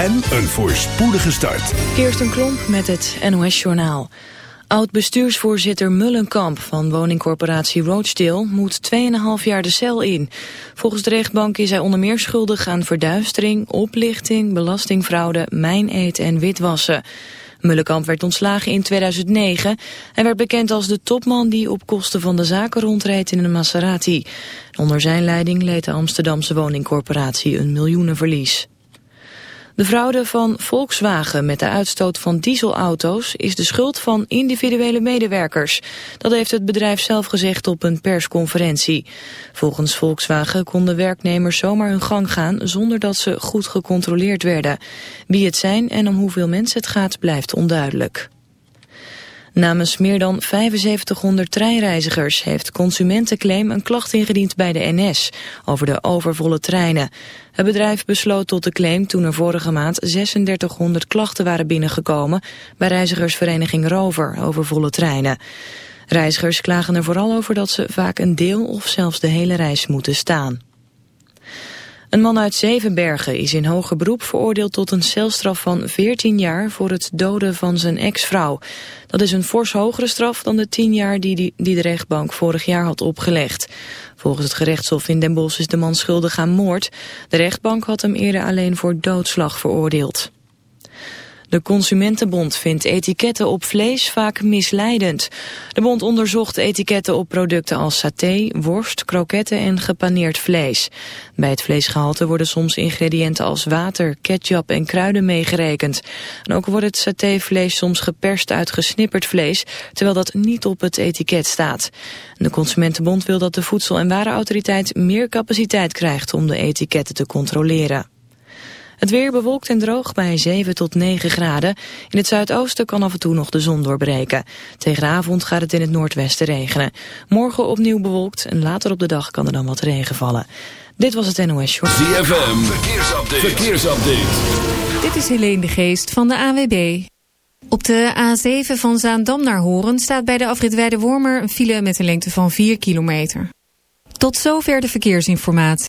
en een voorspoedige start. Kirsten Klomp met het NOS-journaal. Oud-bestuursvoorzitter Mullenkamp van woningcorporatie Roadstill moet 2,5 jaar de cel in. Volgens de rechtbank is hij onder meer schuldig aan verduistering, oplichting, belastingfraude, mijneet en witwassen. Mullenkamp werd ontslagen in 2009. Hij werd bekend als de topman die op kosten van de zaken rondreed in een Maserati. Onder zijn leiding leed de Amsterdamse woningcorporatie een miljoenenverlies. De fraude van Volkswagen met de uitstoot van dieselauto's is de schuld van individuele medewerkers. Dat heeft het bedrijf zelf gezegd op een persconferentie. Volgens Volkswagen konden werknemers zomaar hun gang gaan zonder dat ze goed gecontroleerd werden. Wie het zijn en om hoeveel mensen het gaat blijft onduidelijk. Namens meer dan 7500 treinreizigers heeft Consumentenclaim een klacht ingediend bij de NS over de overvolle treinen. Het bedrijf besloot tot de claim toen er vorige maand 3600 klachten waren binnengekomen bij reizigersvereniging Rover over volle treinen. Reizigers klagen er vooral over dat ze vaak een deel of zelfs de hele reis moeten staan. Een man uit Zevenbergen is in hoger beroep veroordeeld tot een celstraf van 14 jaar voor het doden van zijn ex-vrouw. Dat is een fors hogere straf dan de 10 jaar die, die de rechtbank vorig jaar had opgelegd. Volgens het gerechtshof in Den Bosch is de man schuldig aan moord. De rechtbank had hem eerder alleen voor doodslag veroordeeld. De Consumentenbond vindt etiketten op vlees vaak misleidend. De bond onderzocht etiketten op producten als saté, worst, kroketten en gepaneerd vlees. Bij het vleesgehalte worden soms ingrediënten als water, ketchup en kruiden meegerekend. En ook wordt het satévlees soms geperst uit gesnipperd vlees, terwijl dat niet op het etiket staat. De Consumentenbond wil dat de Voedsel- en Warenautoriteit meer capaciteit krijgt om de etiketten te controleren. Het weer bewolkt en droog bij 7 tot 9 graden. In het zuidoosten kan af en toe nog de zon doorbreken. Tegen de avond gaat het in het noordwesten regenen. Morgen opnieuw bewolkt en later op de dag kan er dan wat regen vallen. Dit was het NOS Short. ZFM, verkeersupdate. verkeersupdate. Dit is Helene de Geest van de AWB. Op de A7 van Zaandam naar Horen staat bij de afrit Wormer een file met een lengte van 4 kilometer. Tot zover de verkeersinformatie.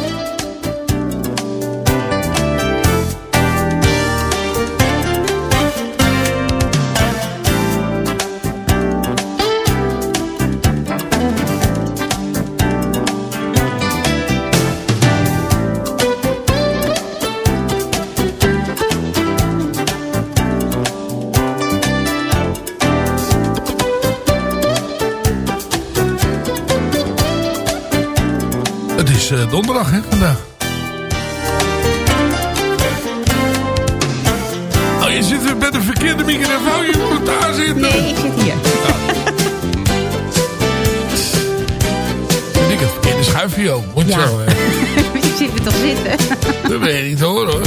Donderdag, hè, vandaag. Oh, je zit met een verkeerde microfoon. Je moet daar zitten. Nee, ik zit hier. Ja. ik het verkeerde schuifje, joh. Moet ja. zo, hè. je zit er toch zitten? Dat weet ik niet hoor, hoor.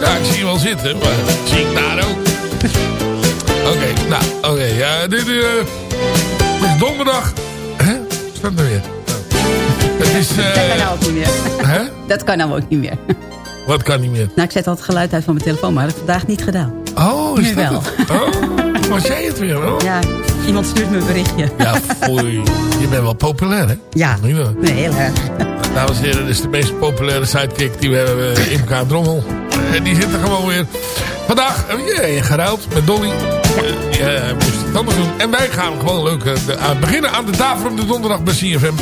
Ja, ik zie je wel zitten, maar zie ik daar ook. Oké, nou, oké. ja, dit, uh, dit is donderdag. Hè? Staat er weer. Het is, uh, dat kan nou ook niet meer. Hè? Dat kan nou ook niet meer. Wat kan niet meer? Nou, ik zet al het geluid uit van mijn telefoon, maar dat heb ik vandaag niet gedaan. Oh, is nu dat wel. Het? Oh, was jij het weer? Oh. Ja, iemand stuurt me een berichtje. Ja, foei. Je bent wel populair, hè? Ja, nee, heel erg. Dames en heren, dit is de meest populaire sidekick die we hebben, uh, Imka Drommel. En die zit er gewoon weer. Vandaag, uh, je geruild met Dolly. Moest het anders doen. En wij gaan gewoon leuk beginnen aan de tafel op de donderdag bij CFM.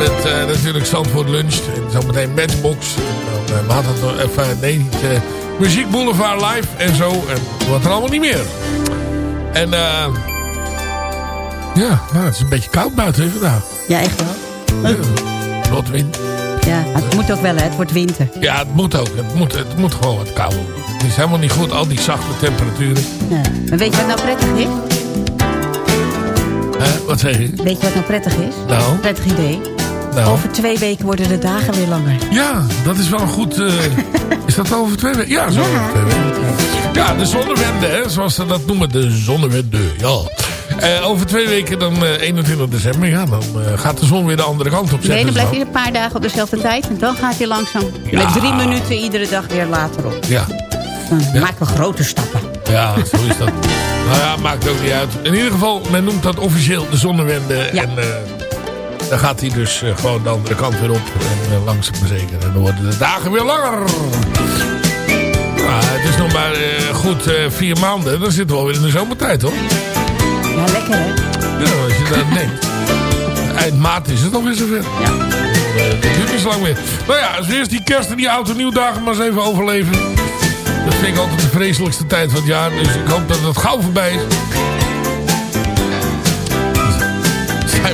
Met uh, natuurlijk Zandvoort Lunch. En zometeen Matchbox. En dan uh, het nog even, nee, niet, uh, Muziek Boulevard Live en zo. En wat er allemaal niet meer. En eh ja, nou, het is een beetje koud buiten vandaag. Ja, echt wel. Ja, wat wind. Ja, het moet ook wel, hè. Het wordt winter. Ja, het moet ook. Het moet, het moet gewoon wat koud worden. Het is helemaal niet goed, al die zachte temperaturen. Ja. Maar weet je wat nou prettig is? Hè, wat zeg je? Weet je wat nou prettig is? Nou? Prettig idee. Nou. Over twee weken worden de dagen weer langer. Ja, dat is wel een goed... Uh, is dat over twee weken? Ja, zo ja. over twee weken. Ja, de zonnewende, hè, zoals ze dat noemen. De zonnewende, ja. Uh, over twee weken, dan uh, 21 december, ja, dan gaat de zon weer de andere kant op. Nee, dan blijft hij een paar dagen op dezelfde tijd. En dan gaat hij langzaam ja. met drie minuten iedere dag weer later op. Ja. Dan ja. maken we grote stappen. Ja, zo is dat. nou ja, maakt ook niet uit. In ieder geval, men noemt dat officieel de zonnewende. Ja. En dan gaat hij dus gewoon de andere kant weer op. En langzaam maar zeker. En dan worden de dagen weer langer. Nou, het is nog maar goed vier maanden. Dan zitten we alweer in de zomertijd, hoor. Ja, lekker hè? Ja, als je dat denkt. Eind maart is het alweer zover. Ja. Dat duurt niet zo lang meer. Nou ja, als we eerst die kerst en die oud en nieuwdagen maar eens even overleven. Dat vind ik altijd de vreselijkste tijd van het jaar. Dus ik hoop dat het gauw voorbij is.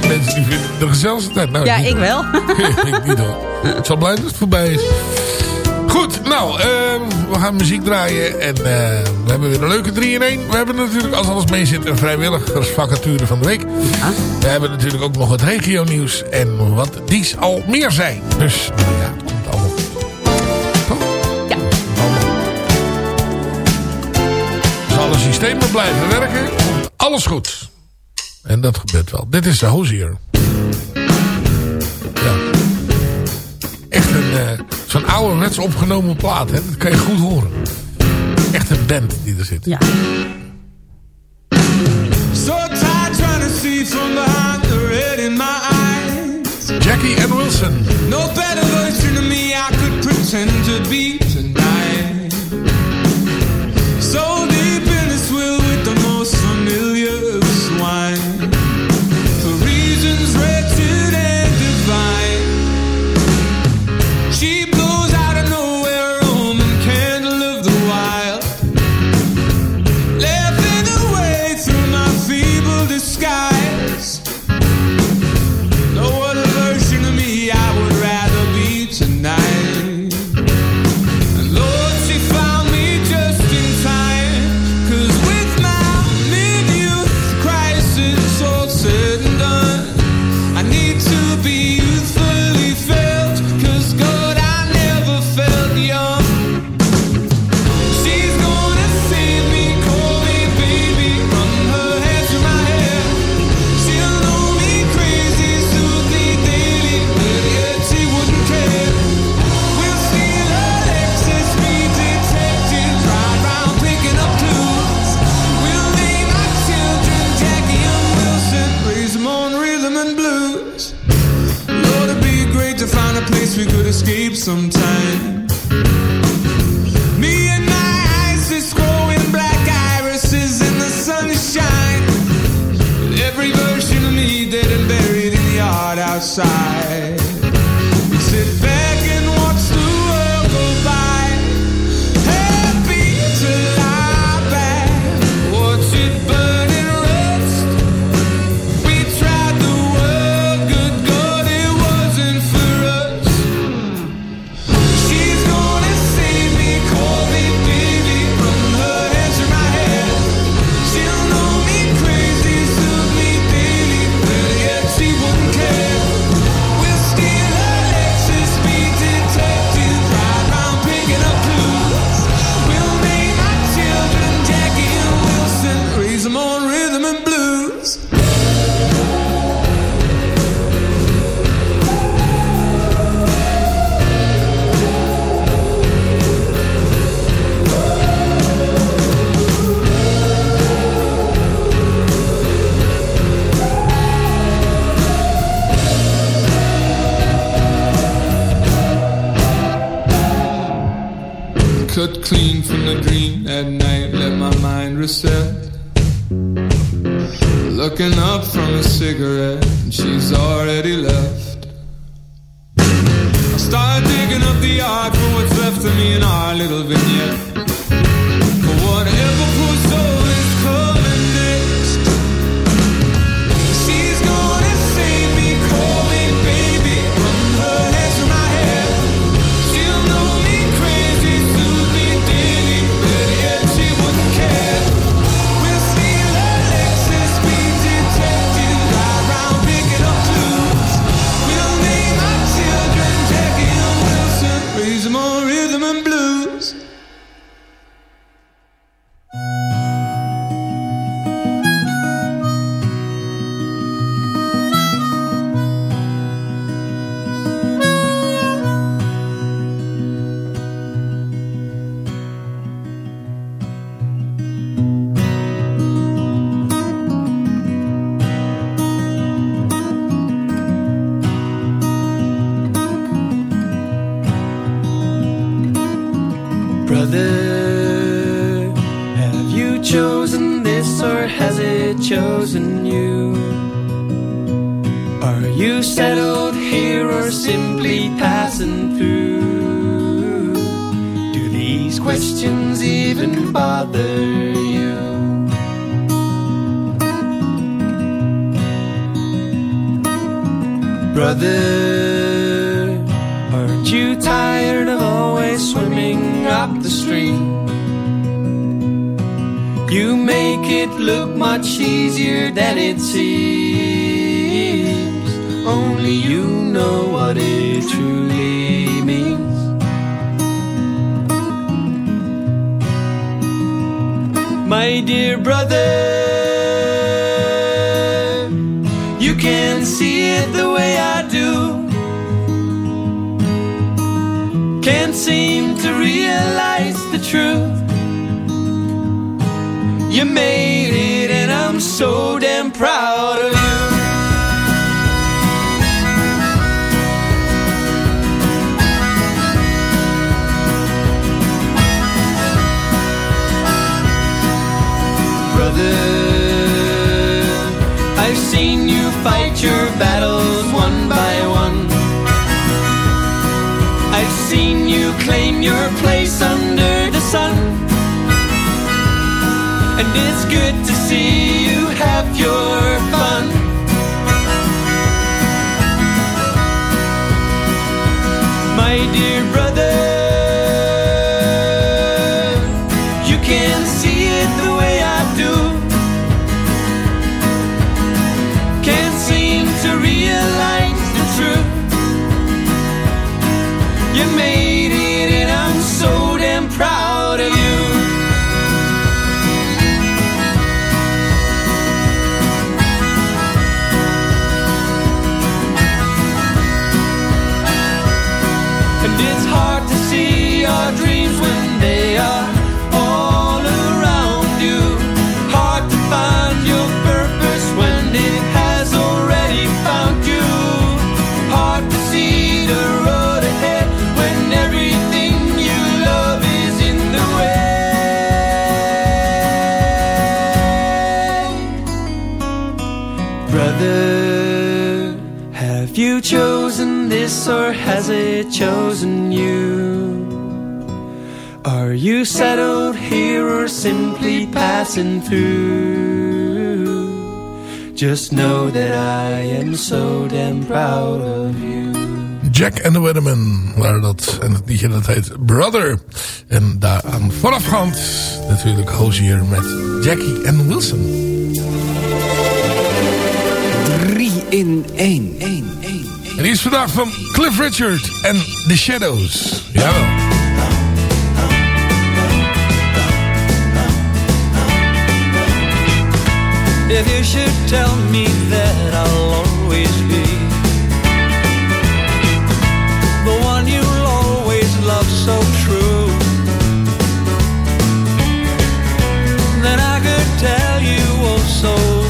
Zijn mensen die vinden het de gezelligste tijd. Nou, ja, ik, ik wel. ik niet hoor. Ik zal blij dat het voorbij is. Goed, nou, uh, we gaan muziek draaien en uh, we hebben weer een leuke 3 in 1. We hebben natuurlijk, als alles mee zit, een vrijwilligersvacature van de week. Ja. We hebben natuurlijk ook nog het regio nieuws en wat dies al meer zijn. Dus, nou ja, het komt allemaal goed. Toch? Ja. Als alle systemen blijven werken, komt alles goed. En dat gebeurt wel. Dit is de Hozier. Ja. Echt een... Uh, Zo'n ouderwets opgenomen plaat, hè? dat kan je goed horen. Echt een band die er zit. Ja. So tired trying to see from behind the red in my eyes. Jackie and Wilson. No better version of me I could pretend to be tonight. Start digging up the art for what's left of me in our little vignette. Brother, you can see it the way I do. Can't seem to realize the truth. You made it, and I'm so damn proud of your place under the sun. And it's good to see you have your or has it chosen you? Are you settled here or simply passing through? Just know that I am so damn proud of you. Jack and the Weatherman waren dat. En het liedje dat heet Brother. En daaraan voorafgaand natuurlijk Hozier met Jackie and Wilson. 3 in 1. En die is vandaag van Cliff Richard en The Shadows. Jawel. If you should tell me that I'll always be the one you'll always love so true, then I could tell you oh so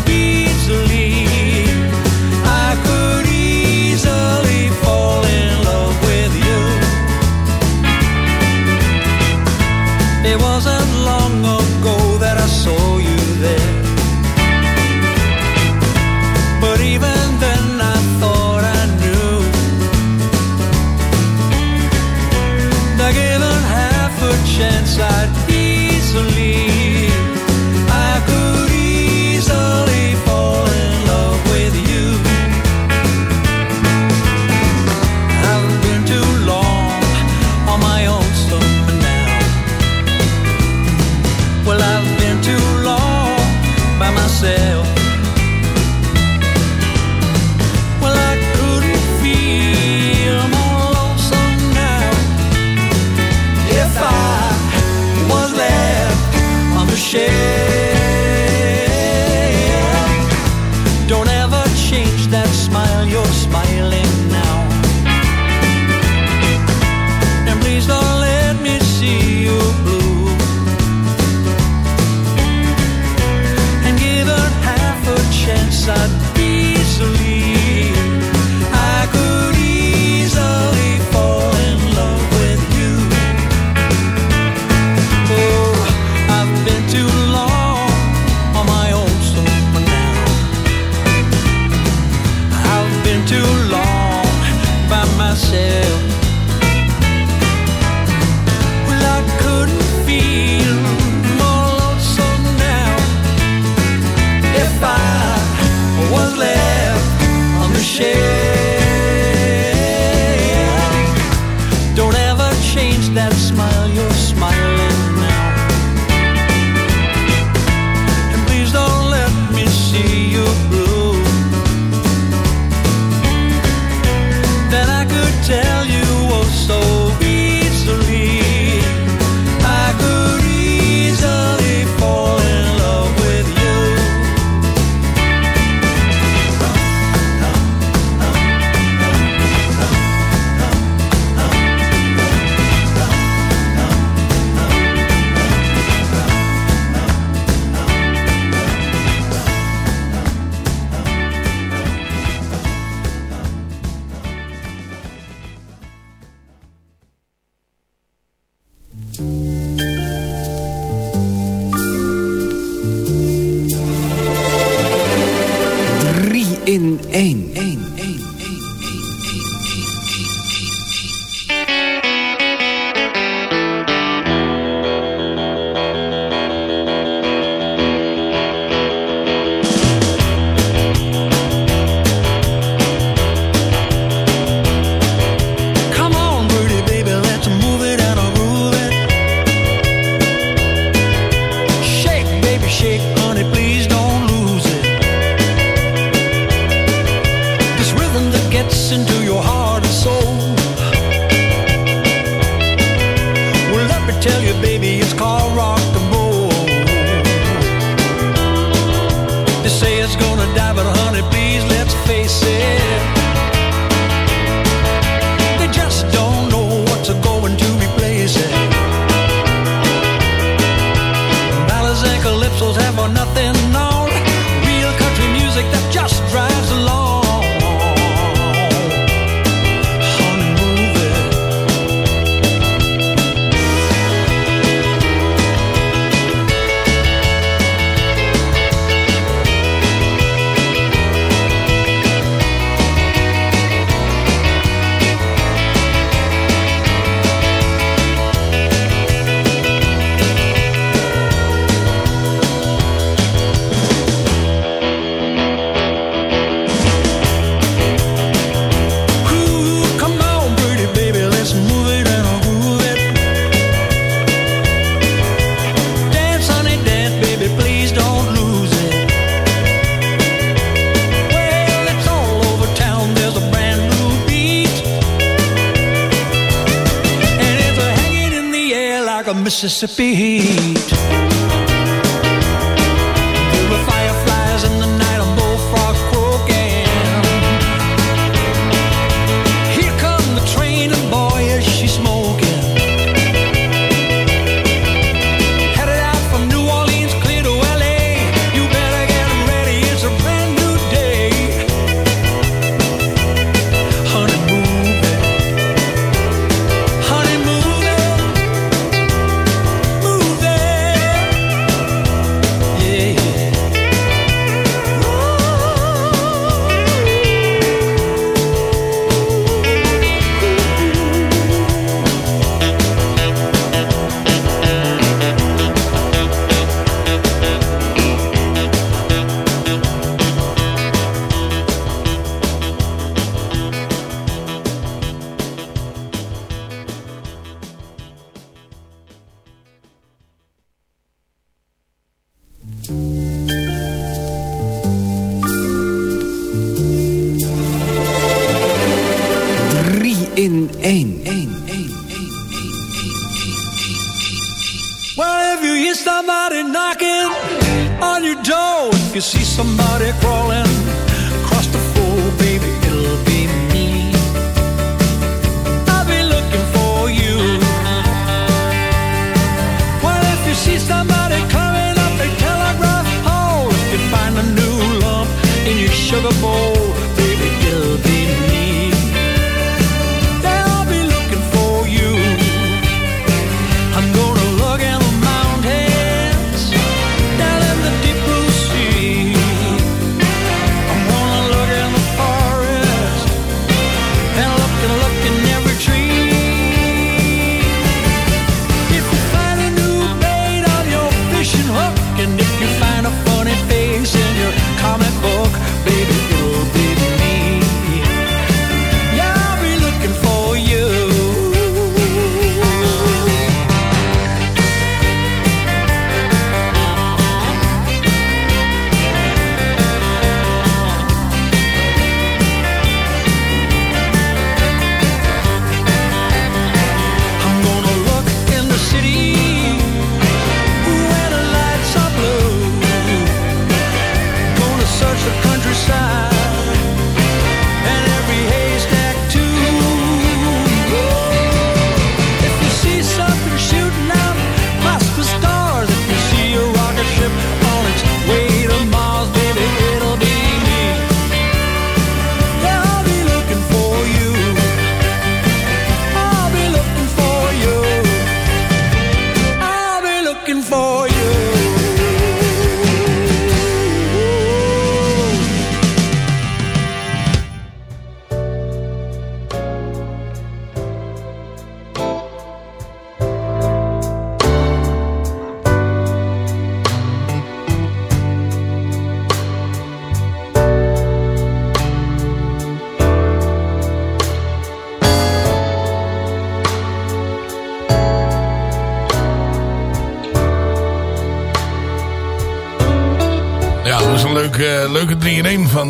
Mississippi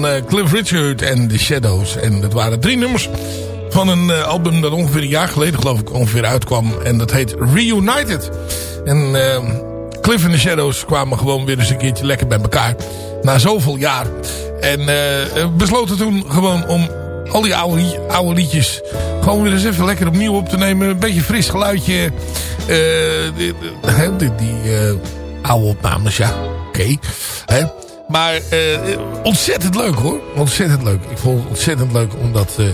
eh, Cliff Richard en The Shadows. En dat waren drie nummers van een eh, album dat ongeveer een jaar geleden geloof ik ongeveer uitkwam. En dat heet Reunited. En uh, Cliff en The Shadows kwamen gewoon weer eens een keertje lekker bij elkaar. Na zoveel jaar. En uh, besloten toen gewoon om al die oude, oude liedjes gewoon weer eens even lekker opnieuw op te nemen. Een beetje fris geluidje. Uh, die, die, die oude opnames, ja. Oké. Okay. Maar uh, ontzettend leuk hoor. Ontzettend leuk. Ik vond het ontzettend leuk om dat uh,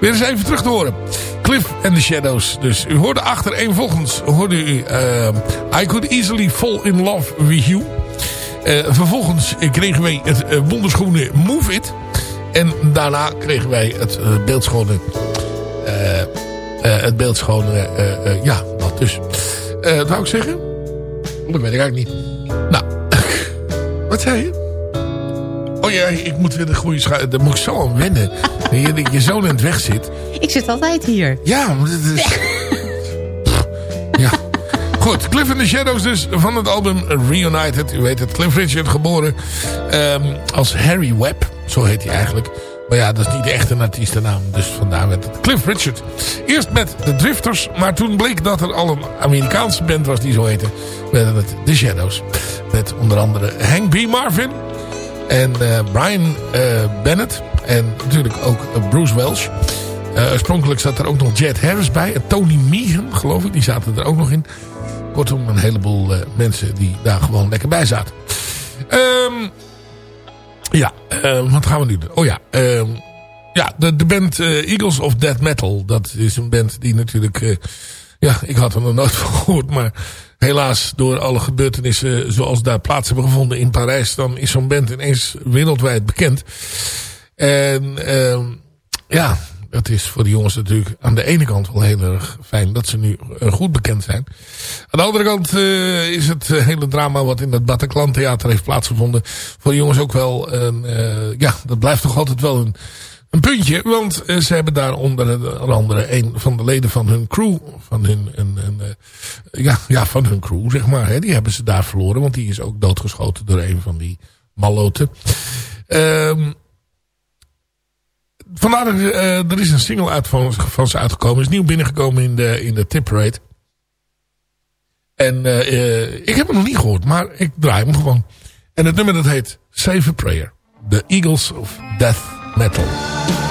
weer eens even terug te horen. Cliff and the Shadows. Dus u hoorde achter volgens hoorde u uh, I Could Easily Fall in Love With You. vervolgens kregen wij het wonderschone Move It. En daarna kregen wij het beeldschone... het beeldschone... ja, dat dus. wat wou ik zeggen? Dat weet ik eigenlijk niet. Nou, wat zei je? Oh ja, ik moet weer de goede schuil. Daar moet ik zo aan wennen. je, je zoon in het weg zit. Ik zit altijd hier. Ja, maar het is... ja. Goed, Cliff and the Shadows dus van het album Reunited. U weet het, Cliff Richard geboren um, als Harry Webb. Zo heet hij eigenlijk. Maar ja, dat is niet de echte artiestennaam. Dus vandaar werd het Cliff Richard. Eerst met de Drifters. Maar toen bleek dat er al een Amerikaanse band was die zo heette. Werden het The Shadows. Met onder andere Hank B. Marvin. En uh, Brian uh, Bennett. En natuurlijk ook uh, Bruce Welch. oorspronkelijk zat er ook nog Jet Harris bij. En Tony Meehan, geloof ik. Die zaten er ook nog in. Kortom, een heleboel mensen die daar gewoon lekker bij zaten. Um, ja, wat gaan we nu doen? Oh ja, um, ja de, de band Eagles of Death Metal. Dat is een band die natuurlijk... ja, ik had er nog nooit van gehoord, maar helaas door alle gebeurtenissen zoals daar plaats hebben gevonden in Parijs, dan is zo'n band ineens wereldwijd bekend. En uh, ja, dat is voor de jongens natuurlijk aan de ene kant wel heel erg fijn dat ze nu uh, goed bekend zijn. Aan de andere kant uh, is het hele drama wat in het Bataclan Theater heeft plaatsgevonden voor de jongens ook wel, uh, ja, dat blijft toch altijd wel een een puntje, want uh, ze hebben daar onder andere een van de leden van hun crew, van hun, uh, ja, ja, van hun crew, zeg maar, hè, die hebben ze daar verloren, want die is ook doodgeschoten door een van die malloten. Um, vandaar, uh, er is een single uit van, van ze uitgekomen, is nieuw binnengekomen in de, in de tip rate. En ik heb hem nog niet gehoord, maar ik draai hem gewoon. En het nummer dat heet Save a Prayer. The Eagles of Death Metal.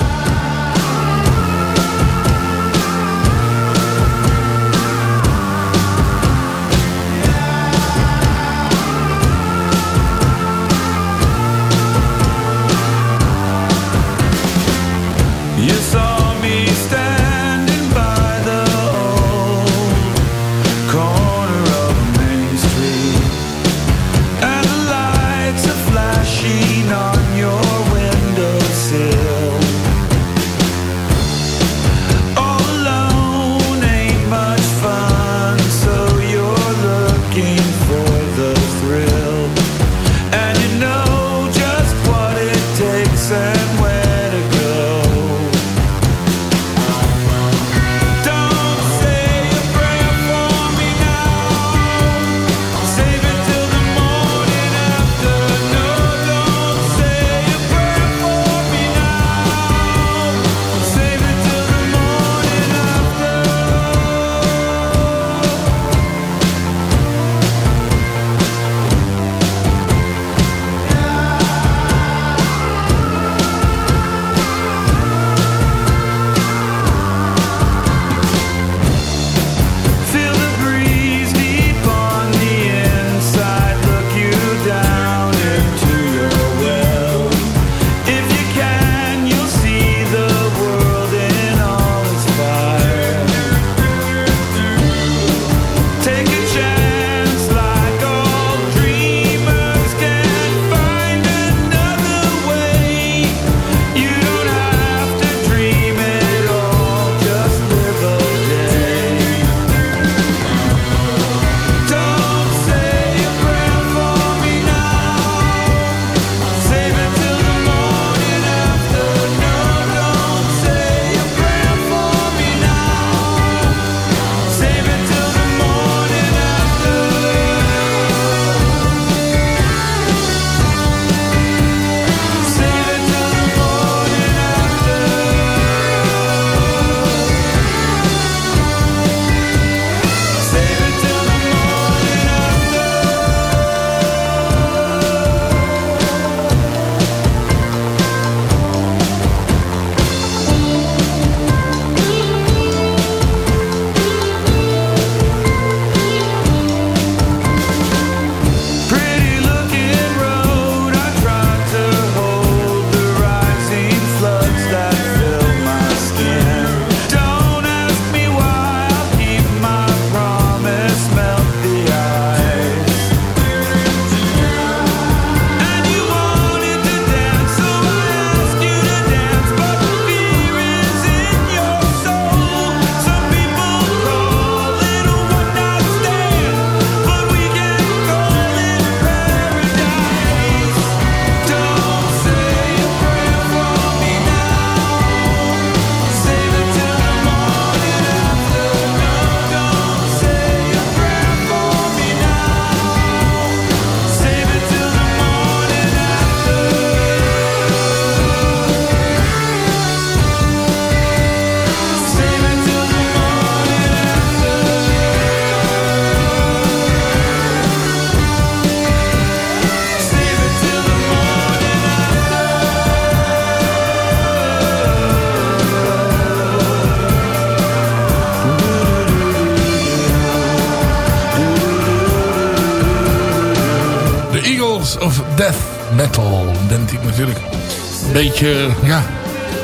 Beetje, ja,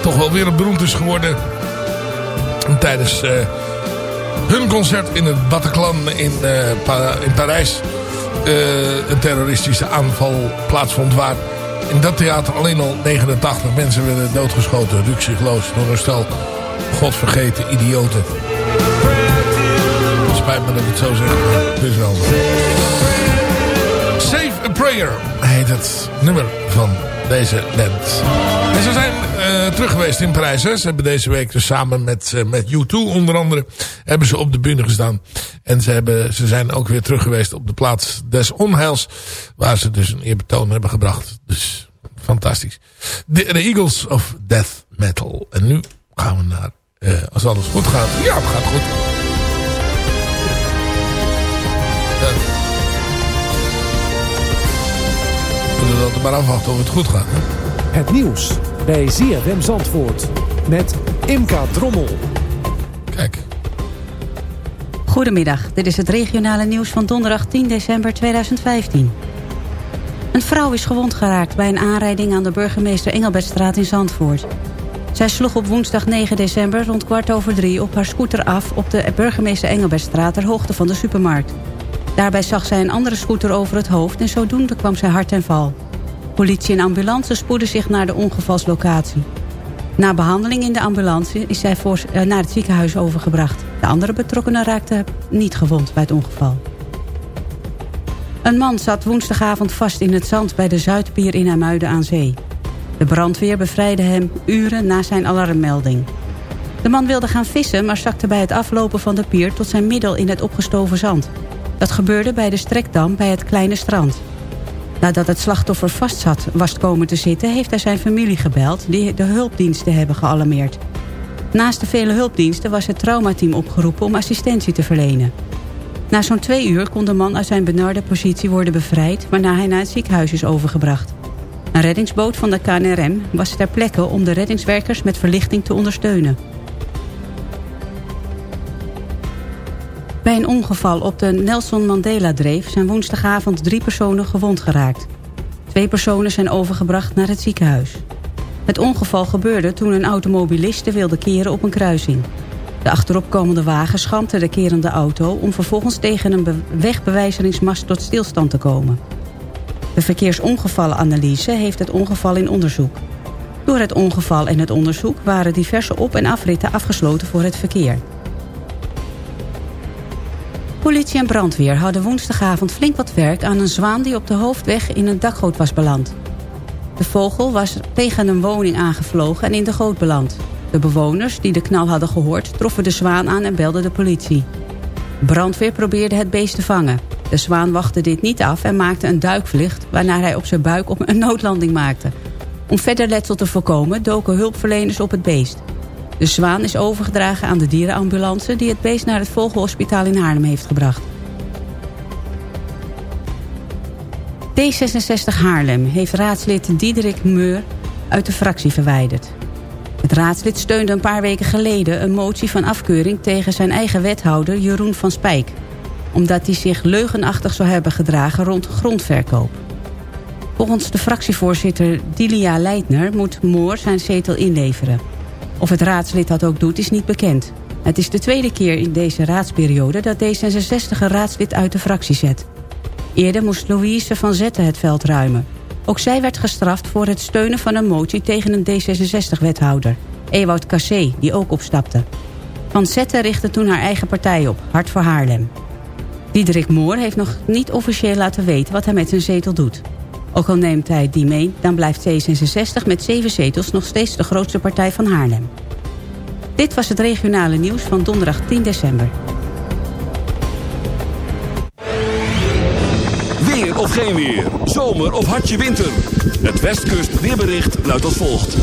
toch wel weer beroemd is geworden. Tijdens uh, hun concert in het Bataclan in, pa in Parijs. Uh, een terroristische aanval plaatsvond waar in dat theater alleen al 89 mensen werden doodgeschoten. Rukzichtloos door een stel godvergeten idioten. Spijt me dat ik het zo zeg, maar het is wel. Prayer heet het nummer van deze band. En ze zijn uh, terug geweest in Parijs. Ze hebben deze week dus samen met, uh, met U2 onder andere... hebben ze op de bühne gestaan. En ze, hebben, ze zijn ook weer terug geweest op de plaats des onheils... waar ze dus een eerbetoon hebben gebracht. Dus fantastisch. De, Eagles of Death Metal. En nu gaan we naar... Uh, als alles goed gaat. Ja, het gaat goed. We moeten altijd maar afwachten of het goed gaat. Hè? Het nieuws bij ZFM Zandvoort. Met Imka Drommel. Kijk. Goedemiddag, dit is het regionale nieuws van donderdag 10 december 2015. Een vrouw is gewond geraakt bij een aanrijding aan de burgemeester Engelbertstraat in Zandvoort. Zij sloeg op woensdag 9 december rond kwart over drie op haar scooter af... op de burgemeester Engelbertstraat ter hoogte van de supermarkt. Daarbij zag zij een andere scooter over het hoofd... en zodoende kwam zij hard ten val. Politie en ambulance spoedden zich naar de ongevalslocatie. Na behandeling in de ambulance is zij voor, uh, naar het ziekenhuis overgebracht. De andere betrokkenen raakten niet gewond bij het ongeval. Een man zat woensdagavond vast in het zand bij de Zuidpier in Amuiden aan zee. De brandweer bevrijdde hem uren na zijn alarmmelding. De man wilde gaan vissen, maar zakte bij het aflopen van de pier... tot zijn middel in het opgestoven zand. Dat gebeurde bij de strekdam bij het kleine strand. Nadat het slachtoffer vast zat, was komen te zitten... heeft hij zijn familie gebeld die de hulpdiensten hebben gealarmeerd. Naast de vele hulpdiensten was het traumateam opgeroepen om assistentie te verlenen. Na zo'n twee uur kon de man uit zijn benarde positie worden bevrijd... waarna hij naar het ziekenhuis is overgebracht. Een reddingsboot van de KNRM was ter plekke om de reddingswerkers met verlichting te ondersteunen. Bij een ongeval op de Nelson Mandela-dreef zijn woensdagavond drie personen gewond geraakt. Twee personen zijn overgebracht naar het ziekenhuis. Het ongeval gebeurde toen een automobiliste wilde keren op een kruising. De achteropkomende wagen schampte de kerende auto... om vervolgens tegen een wegbewijzeringsmast tot stilstand te komen. De verkeersongevallenanalyse heeft het ongeval in onderzoek. Door het ongeval en het onderzoek waren diverse op- en afritten afgesloten voor het verkeer. Politie en brandweer hadden woensdagavond flink wat werk aan een zwaan die op de hoofdweg in een dakgoot was beland. De vogel was tegen een woning aangevlogen en in de goot beland. De bewoners die de knal hadden gehoord troffen de zwaan aan en belden de politie. Brandweer probeerde het beest te vangen. De zwaan wachtte dit niet af en maakte een duikvlucht... waarna hij op zijn buik op een noodlanding maakte. Om verder letsel te voorkomen doken hulpverleners op het beest. De zwaan is overgedragen aan de dierenambulance... die het beest naar het Vogelhospitaal in Haarlem heeft gebracht. D66 Haarlem heeft raadslid Diederik Meur uit de fractie verwijderd. Het raadslid steunde een paar weken geleden een motie van afkeuring... tegen zijn eigen wethouder Jeroen van Spijk omdat hij zich leugenachtig zou hebben gedragen rond grondverkoop. Volgens de fractievoorzitter Dilia Leitner moet Moor zijn zetel inleveren. Of het raadslid dat ook doet is niet bekend. Het is de tweede keer in deze raadsperiode dat D66 een raadslid uit de fractie zet. Eerder moest Louise van Zetten het veld ruimen. Ook zij werd gestraft voor het steunen van een motie tegen een D66-wethouder. Ewout Cassé, die ook opstapte. Van Zetten richtte toen haar eigen partij op, Hart voor Haarlem. Diederik Moor heeft nog niet officieel laten weten wat hij met zijn zetel doet. Ook al neemt hij die mee, dan blijft C66 met zeven zetels nog steeds de grootste partij van Haarlem. Dit was het regionale nieuws van donderdag 10 december. Weer of geen weer, zomer of hartje winter. Het Westkust weerbericht luidt als volgt.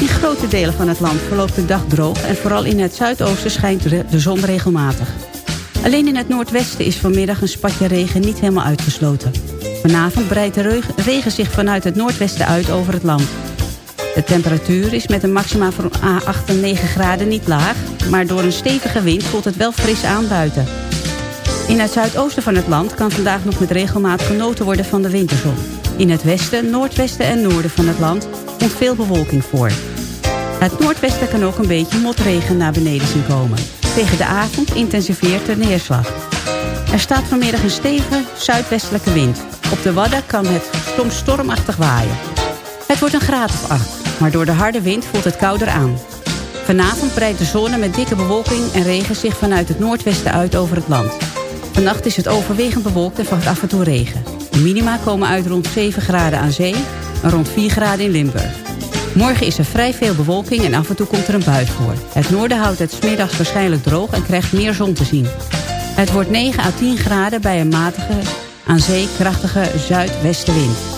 In grote delen van het land verloopt de dag droog... en vooral in het zuidoosten schijnt de zon regelmatig. Alleen in het noordwesten is vanmiddag een spatje regen niet helemaal uitgesloten. Vanavond breidt de regen zich vanuit het noordwesten uit over het land. De temperatuur is met een maxima van 8 en 9 graden niet laag... maar door een stevige wind voelt het wel fris aan buiten. In het zuidoosten van het land kan vandaag nog met regelmaat genoten worden van de winterzon. In het westen, noordwesten en noorden van het land komt veel bewolking voor. Het noordwesten kan ook een beetje motregen naar beneden zien komen. Tegen de avond intensiveert de neerslag. Er staat vanmiddag een stevige zuidwestelijke wind. Op de Wadden kan het soms stormachtig waaien. Het wordt een graad of acht, maar door de harde wind voelt het kouder aan. Vanavond breidt de zone met dikke bewolking en regen zich vanuit het noordwesten uit over het land. Vannacht is het overwegend bewolkt en valt af en toe regen. De minima komen uit rond 7 graden aan zee en rond 4 graden in Limburg. Morgen is er vrij veel bewolking en af en toe komt er een bui voor. Het noorden houdt het smiddags waarschijnlijk droog en krijgt meer zon te zien. Het wordt 9 à 10 graden bij een matige, aan zee krachtige zuidwestenwind.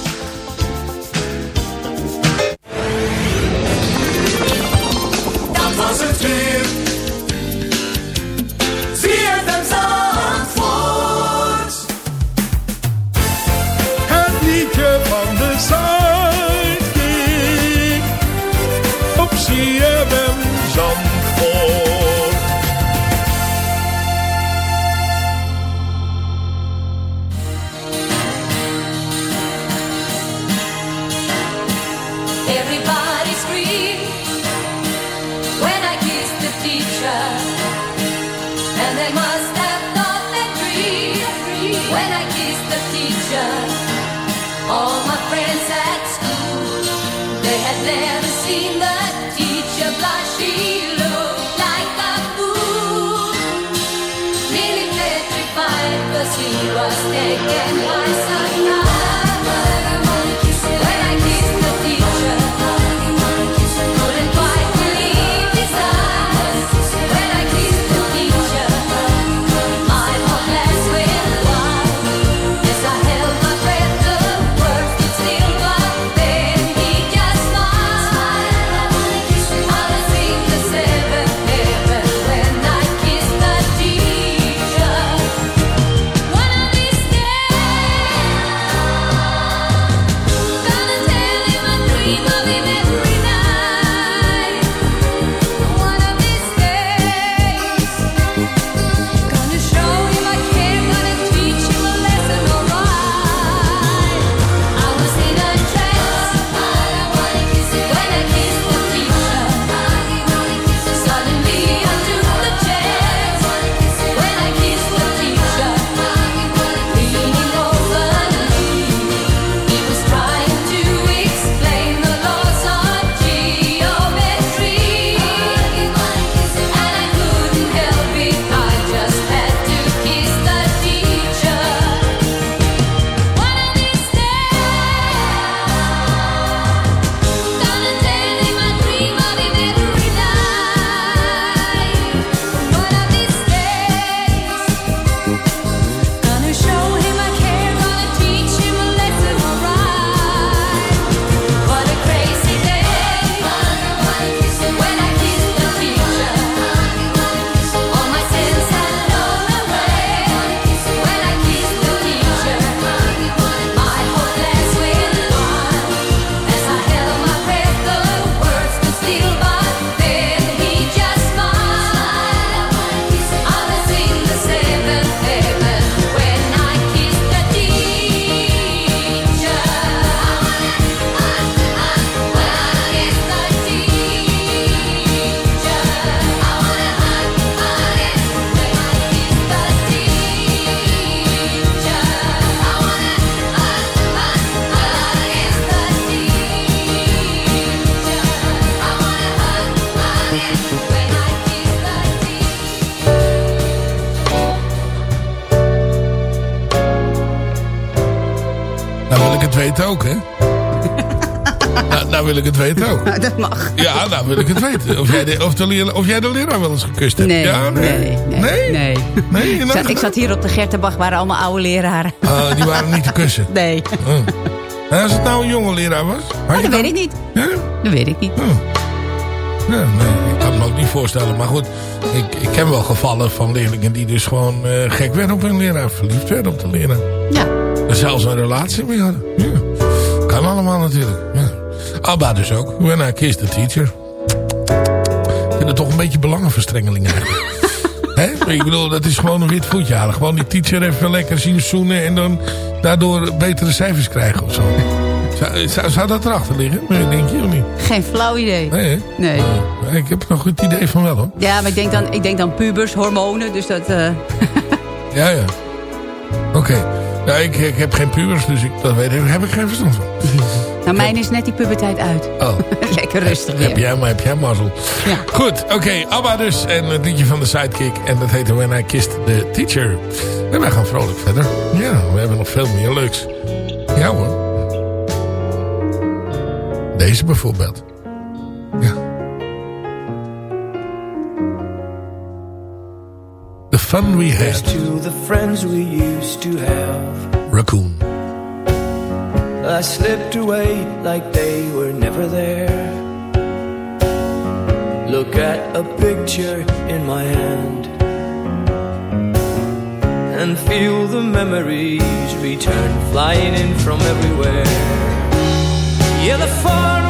Was wil ik het weten ook. Nou, dat mag. Ja, nou wil ik het weten. Of jij de, of de, of jij de leraar wel eens gekust hebt. Nee, ja, nee, nee. Nee? nee. Nee, je ik, zat, ik zat hier op de Gertenbach, waren allemaal oude leraren. Ah, die waren niet te kussen. Nee. Oh. En als het nou een jonge leraar was? Oh, dat dan- weet ik niet. Ja? Dat weet ik niet. Ja, nee, ik kan me ook niet voorstellen. Maar goed, ik, ik ken wel gevallen van leerlingen die dus gewoon eh, gek werden op hun leraar. Verliefd werden op de leraar. Ja. Er zelfs een relatie mee hadden. Ja. Kan allemaal natuurlijk. Abba dus ook. When I kissed the teacher. Ik vind het toch een beetje belangenverstrengeling eigenlijk. Hè? Ik bedoel, dat is gewoon een wit voetje halen. Gewoon die teacher even lekker zien zoenen en dan daardoor betere cijfers krijgen of zo. Zou, zou, zou dat erachter liggen? Nee, denk je of niet? Geen flauw idee. Nee? Nee. Ik heb nog het idee van wel hoor. Ja, maar ik denk dan, ik denk dan pubers, hormonen, dus dat... eh, Ja, ja. Oké. Ja, ik, ik heb geen pubers, dus ik, dat weet ik, heb ik geen verstand van. nou, mijn is net die puberteit uit. Oh. Lekker rustig Heb weer. jij, maar heb jij mazzel. Ja. Goed, oké. ABBA dus. En het liedje van de Sidekick. En dat heette When I Kissed the Teacher. En wij gaan vrolijk verder. Ja, we hebben nog veel meer leuks. Ja hoor. Deze bijvoorbeeld. Ja. The fun we had. to the friends we used to have. Raccoon. I slipped away like they were never there. Look at a picture in my hand and feel the memories return flying in from everywhere. Yeah, the far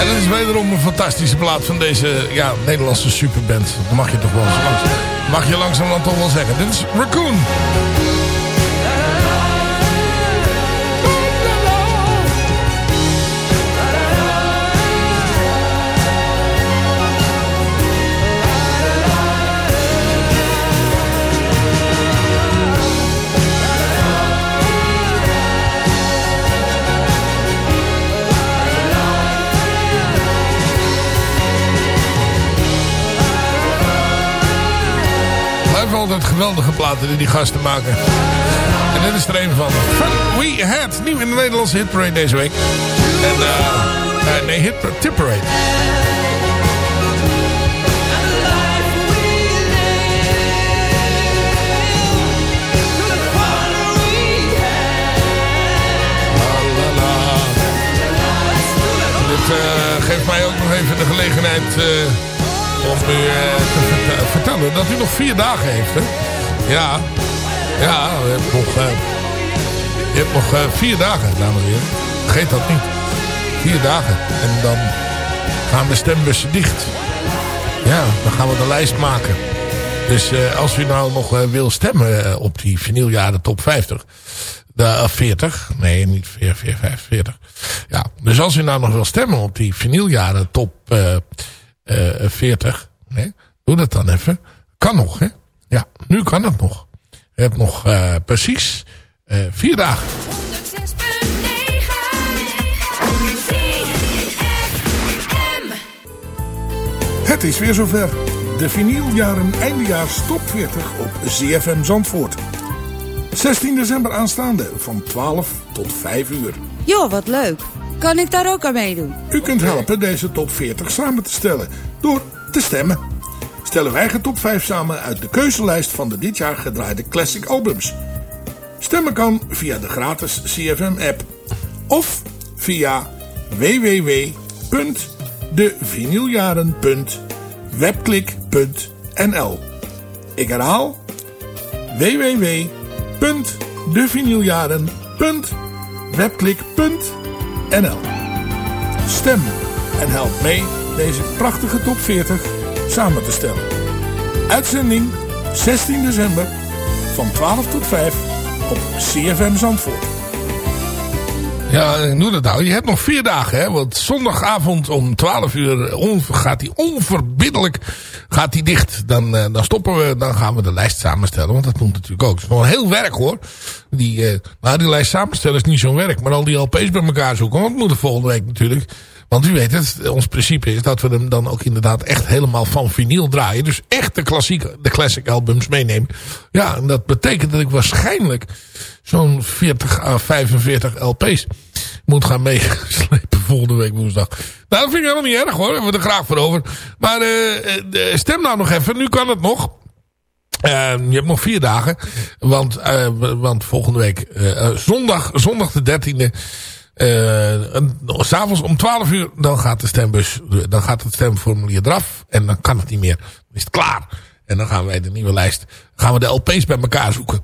En dat is wederom een fantastische plaat van deze ja, Nederlandse superband. Dat mag je toch wel. Mag je langzamerhand toch wel zeggen. Dit is Raccoon. Geweldige platen die die gasten maken. En dit is er een van. Fun We Had. Nieuw in de Nederlandse hitparade deze week. En eh, nee, hit Tip Parade. Dit eh, geeft mij ook nog even de gelegenheid om u eh, te verte- vertellen dat u nog vier dagen heeft. Hè? Ja, ja, u hebt nog, eh, je hebt nog eh, vier dagen, dames en heren. Vergeet dat niet. Vier dagen. En dan gaan de stembussen dicht. Ja, dan gaan we de lijst maken. Dus eh, als u nou nog eh, wil stemmen eh, op die vinyljaren top 50... De, eh, 40. Nee, niet 4, 4, 5, 40. Ja, dus als u nou nog wil stemmen op die vinyljaren top eh, eh, 40. Nee, doe dat dan even. Kan nog, hè? Ja, nu kan het nog. Je hebt nog eh, precies eh, vier dagen. Het is weer zover. De vinyljaren eindejaars top 40 op ZFM Zandvoort. 16 december aanstaande van 12 tot 5 uur. Joh, wat leuk. Kan ik daar ook aan meedoen? U kunt helpen deze top 40 samen te stellen door te stemmen. Stellen wij de top 5 samen uit de keuzelijst van de dit jaar gedraaide classic albums. Stemmen kan via de gratis CFM app of via www.devinyljaren.webklik.nl Ik herhaal www.devinyljaren.webklik.nl Stem en help mee deze prachtige top 40 samen te stellen. Uitzending 16 december van 12 tot 5 op CFM Zandvoort. Ja, doe dat nou. Je hebt nog vier dagen, hè. Want zondagavond om 12 uur gaat die onverbiddelijk gaat die dicht. Dan, eh, dan stoppen we, dan gaan we de lijst samenstellen. Want dat moet natuurlijk ook. Het is een heel werk, hoor. Die, nou, die lijst samenstellen is niet zo'n werk. Maar al die LP's bij elkaar zoeken. Want we moeten volgende week natuurlijk... Want u weet het, ons principe is dat we hem dan ook inderdaad echt helemaal van vinyl draaien. Dus echt de, klassieke, de classic albums meenemen. Ja, en dat betekent dat ik waarschijnlijk zo'n 40 à 45 LP's moet gaan meeslepen volgende week woensdag. Nou, dat vind ik helemaal niet erg hoor. We hebben er graag voor over. Maar eh, stem nou nog even. Nu kan het nog. Eh, je hebt nog vier dagen. Want, eh, want volgende week, zondag, zondag de 13e. eh, en S'avonds om 12 uur, dan gaat de stembus, dan gaat het stemformulier eraf. En dan kan het niet meer. Dan is het klaar. En dan gaan wij de nieuwe lijst, gaan we de LP's bij elkaar zoeken.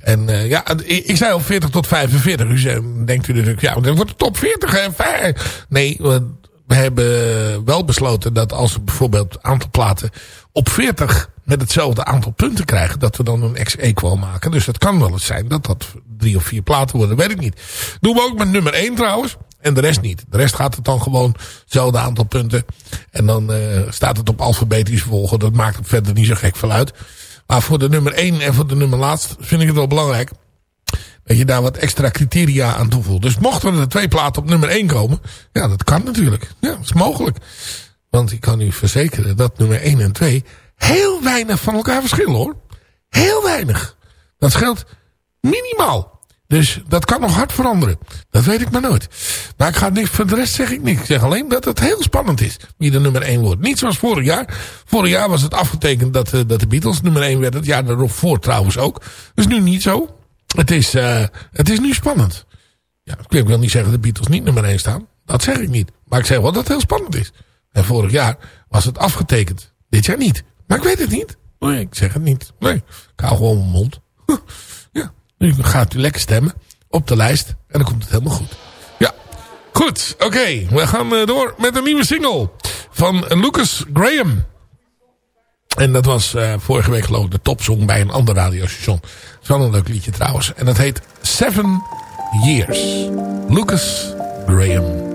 En eh, ja, ik, zei al 40 tot 45. Dus eh, denkt u natuurlijk, ja, dan wordt het top 40. Hè? Fijn. Nee, we, hebben wel besloten dat als we bijvoorbeeld een aantal platen op 40 met hetzelfde aantal punten krijgen, dat we dan een ex-equal maken. Dus het kan wel eens zijn dat dat drie of vier platen worden, weet ik niet. Doen we ook met nummer 1 trouwens. En de rest niet. De rest gaat het dan gewoon hetzelfde aantal punten. En dan uh, staat het op alfabetische volgorde. Dat maakt het verder niet zo gek veel uit. Maar voor de nummer 1 en voor de nummer laatst vind ik het wel belangrijk. Dat je daar wat extra criteria aan toevoegt. Dus mochten er twee platen op nummer 1 komen. Ja, dat kan natuurlijk. Ja, dat is mogelijk. Want ik kan u verzekeren dat nummer 1 en 2 heel weinig van elkaar verschillen hoor. Heel weinig. Dat scheelt minimaal. Dus dat kan nog hard veranderen. Dat weet ik maar nooit. Maar ik ga niks, voor de rest zeg ik niks. Ik zeg alleen dat het heel spannend is wie de nummer 1 wordt. Niet zoals vorig jaar. Vorig jaar was het afgetekend dat, uh, dat de Beatles nummer 1 werden. Het jaar voor trouwens ook. Dus nu niet zo. Het is, uh, het is nu spannend. Ja, ik wil niet zeggen dat de Beatles niet nummer 1 staan. Dat zeg ik niet. Maar ik zeg wel dat het heel spannend is. En vorig jaar was het afgetekend. Dit jaar niet. Maar ik weet het niet. Nee, ik zeg het niet. Nee, ik hou gewoon mijn mond. nu gaat u lekker stemmen op de lijst. En dan komt het helemaal goed. Ja, goed. Oké, okay. we gaan uh, door met een nieuwe single van Lucas Graham. En dat was uh, vorige week geloof ik de topsong bij een ander radiostation. Dat is wel een leuk liedje trouwens. En dat heet Seven Years. Lucas Graham.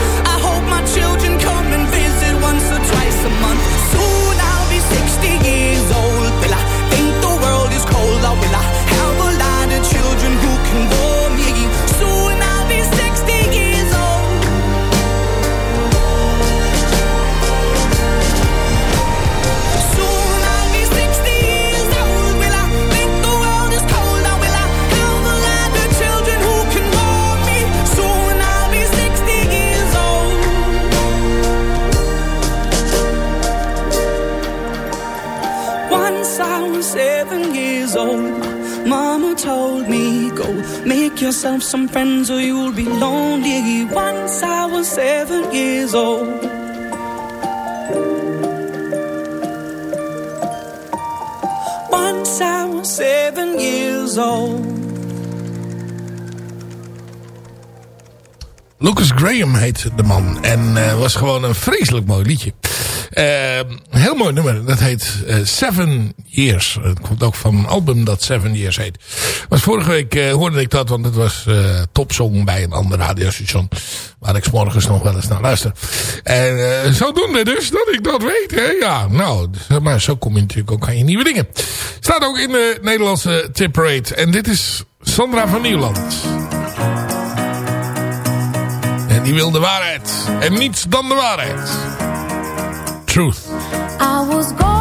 Seven years old, mama told me, Go make yourself some friends or you'll be lonely. Once I was seven years old. Once I was seven years old. Lucas Graham heet de man. En eh, was gewoon een vreselijk mooi liedje. Eh, heel mooi nummer. Dat heet eh, Seven Years. Het komt ook van een album dat Seven Years heet. Was vorige week eh, hoorde ik dat, want het was eh topsong bij een ander radiostation. Waar ik morgens nog wel eens naar luister. En eh, zodoende dus dat ik dat weet. Hè? Ja, nou, maar zo kom je natuurlijk ook aan je nieuwe dingen. Staat ook in de Nederlandse Tip Parade. En dit is Sandra van Nieuwland. En die wil de waarheid. En niets dan de waarheid. Truth. I was gone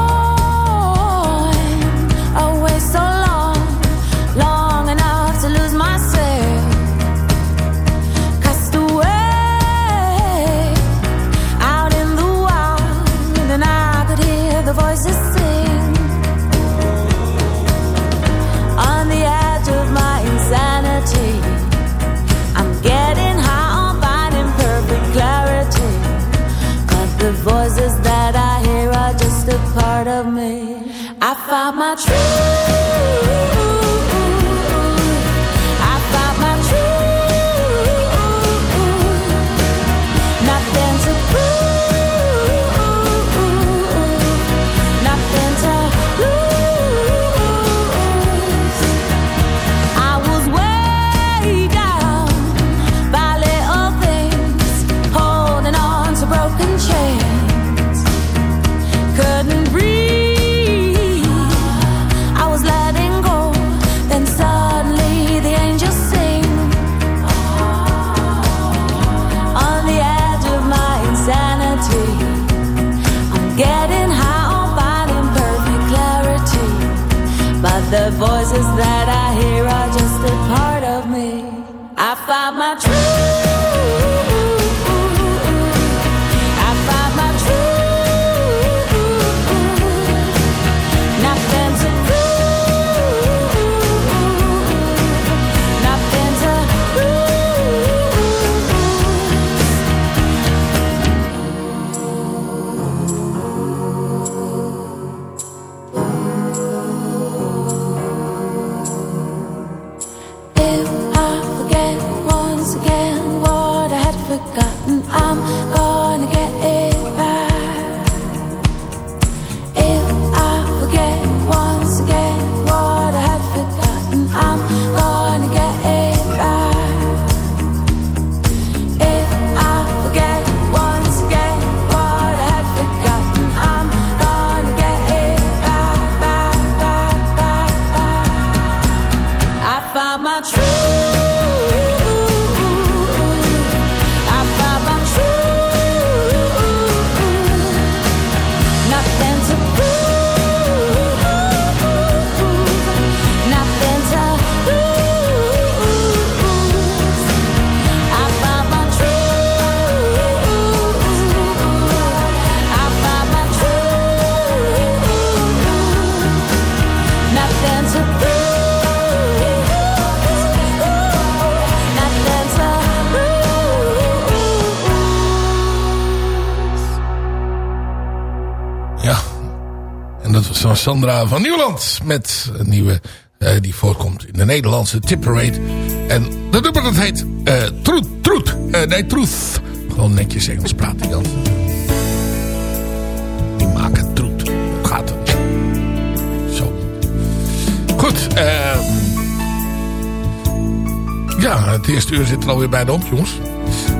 I found my truth. The voices that I hear are just a part of me. I found my truth. Sandra van Nieuwland. Met een nieuwe eh, die voorkomt in de Nederlandse Tip. En dat nummer dat heet eh Truth. Truth. Eh, nee, Truth. Gewoon netjes Engels praat die dan. Die maken Truth. Gaat het. Zo. Goed. ehm ja, het eerste uur zit er alweer bijna op, jongens.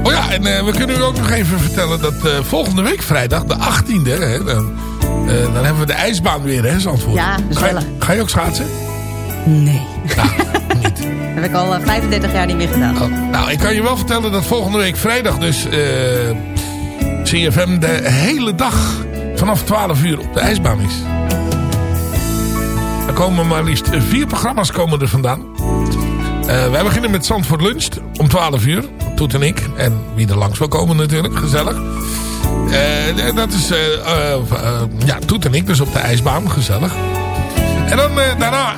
Oh ja, en we kunnen u ook nog even vertellen dat volgende week vrijdag, de 18e, hè, dan, eh, dan hebben we de ijsbaan weer, hè, Zandvoort. Ja, je, gezellig. ga je ook schaatsen? Nee. heb ik al eh, 35 jaar niet meer gedaan. Nou, ik kan je wel vertellen dat volgende week vrijdag dus eh, CFM de hele dag vanaf 12 uur op de ijsbaan is. Er komen maar liefst vier programma's komen er vandaan. Eh, wij beginnen met Zandvoort Lunch om 12 uur. Toet en ik. En wie er langs wil komen natuurlijk. Gezellig. Eh, dat is eh, ja, Toet en ik dus op de ijsbaan. Gezellig. En dan daarna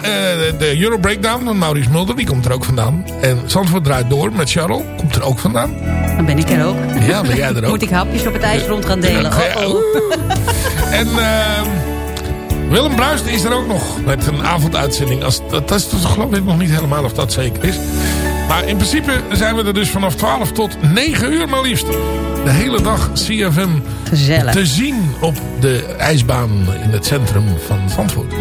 de Euro Breakdown van Maurice Mulder. Die komt er ook vandaan. En Zandvoort draait door met Charles. Komt er ook vandaan. Dan ben ik er ook. Ja, ben jij er ook. Moet ik hapjes op het ijs rond gaan delen. Oh, oh. En ehm, Willem Bruist is er ook nog met een avonduitzending. Als, dat, dat is toch geloof ik nog niet helemaal of dat zeker is. Maar in principe zijn we er dus vanaf 12 tot 9 uur maar liefst. De hele dag CFM Gezellig. te zien op de ijsbaan in het centrum van Zandvoort.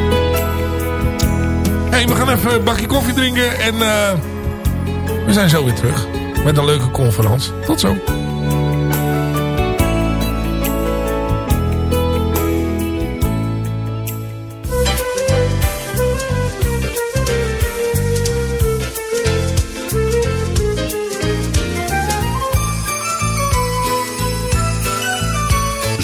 hey, we gaan even een bakje koffie drinken en eh, we zijn zo weer terug. Met een leuke conferentie. Tot zo.